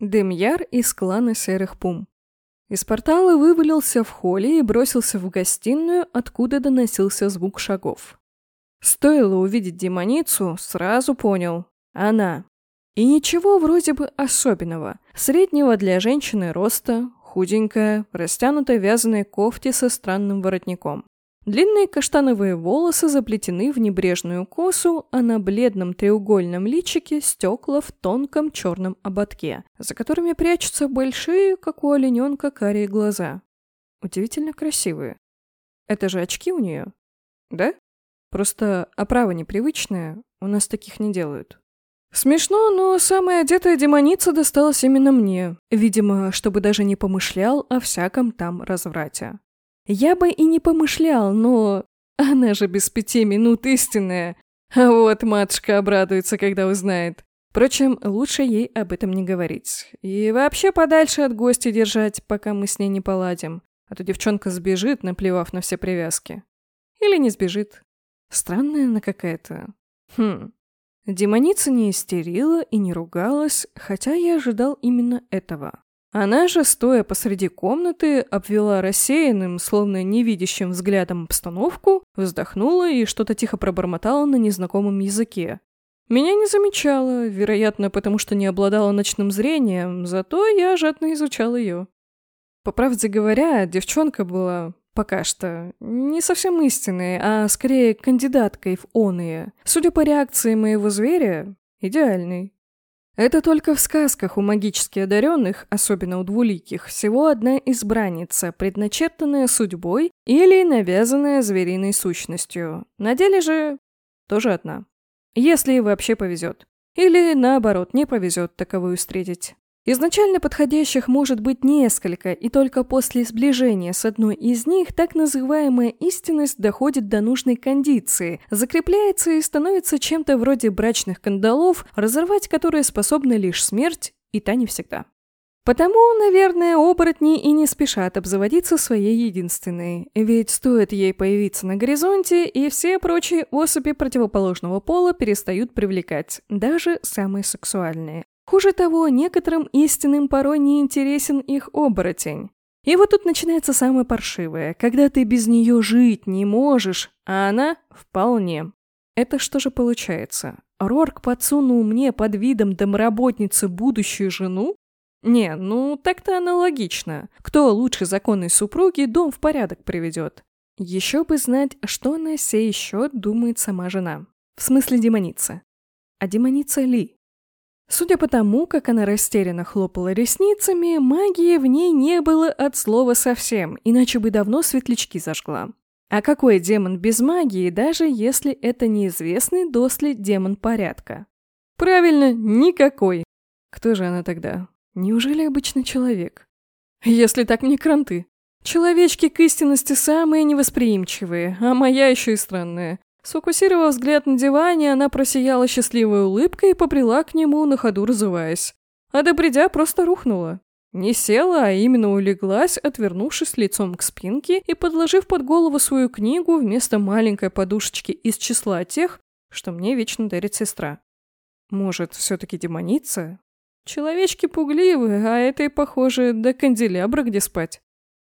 Демьяр из клана Серых Пум. Из портала вывалился в холле и бросился в гостиную, откуда доносился звук шагов. Стоило увидеть демоницу, сразу понял. Она. И ничего вроде бы особенного. Среднего для женщины роста, худенькая, растянутая вязаной кофте со странным воротником. Длинные каштановые волосы заплетены в небрежную косу, а на бледном треугольном личике стекла в тонком черном ободке, за которыми прячутся большие, как у олененка, карие глаза. Удивительно красивые. Это же очки у нее? Да? Просто оправа непривычная, у нас таких не делают. Смешно, но самая одетая демоница досталась именно мне. Видимо, чтобы даже не помышлял о всяком там разврате. Я бы и не помышлял, но... Она же без пяти минут истинная. А вот матушка обрадуется, когда узнает. Впрочем, лучше ей об этом не говорить. И вообще подальше от гостя держать, пока мы с ней не поладим. А то девчонка сбежит, наплевав на все привязки. Или не сбежит. Странная она какая-то. Хм. Демоница не истерила и не ругалась, хотя я ожидал именно этого. Она же, стоя посреди комнаты, обвела рассеянным, словно невидящим взглядом обстановку, вздохнула и что-то тихо пробормотала на незнакомом языке. Меня не замечала, вероятно, потому что не обладала ночным зрением, зато я жадно изучал ее. По правде говоря, девчонка была пока что не совсем истинной, а скорее кандидаткой в оные. Судя по реакции моего зверя, идеальной. Это только в сказках у магически одаренных, особенно у двуликих, всего одна избранница, предначертанная судьбой или навязанная звериной сущностью. На деле же тоже одна. Если вообще повезет. Или, наоборот, не повезет таковую встретить. Изначально подходящих может быть несколько, и только после сближения с одной из них так называемая истинность доходит до нужной кондиции, закрепляется и становится чем-то вроде брачных кандалов, разорвать которые способна лишь смерть, и та не всегда. Потому, наверное, оборотни и не спешат обзаводиться своей единственной, ведь стоит ей появиться на горизонте, и все прочие особи противоположного пола перестают привлекать, даже самые сексуальные. Хуже того, некоторым истинным порой не интересен их оборотень. И вот тут начинается самое паршивое, когда ты без нее жить не можешь, а она вполне. Это что же получается? Рорк подсунул мне под видом домработницы будущую жену? Не, ну так-то аналогично. Кто лучше законной супруги дом в порядок приведет? Еще бы знать, что на сей счет думает сама жена. В смысле демоница. А демоница Ли? Судя по тому, как она растерянно хлопала ресницами, магии в ней не было от слова совсем, иначе бы давно светлячки зажгла. А какой демон без магии, даже если это неизвестный досли демон порядка? Правильно, никакой. Кто же она тогда? Неужели обычный человек? Если так, мне кранты. Человечки к истинности самые невосприимчивые, а моя еще и странная. Сфокусировав взгляд на диване, она просияла счастливой улыбкой и побрела к нему, на ходу разуваясь. А добредя просто рухнула. Не села, а именно улеглась, отвернувшись лицом к спинке и подложив под голову свою книгу вместо маленькой подушечки из числа тех, что мне вечно дарит сестра. Может, все-таки демоница? Человечки пугливы, а этой, похоже, до канделябра где спать.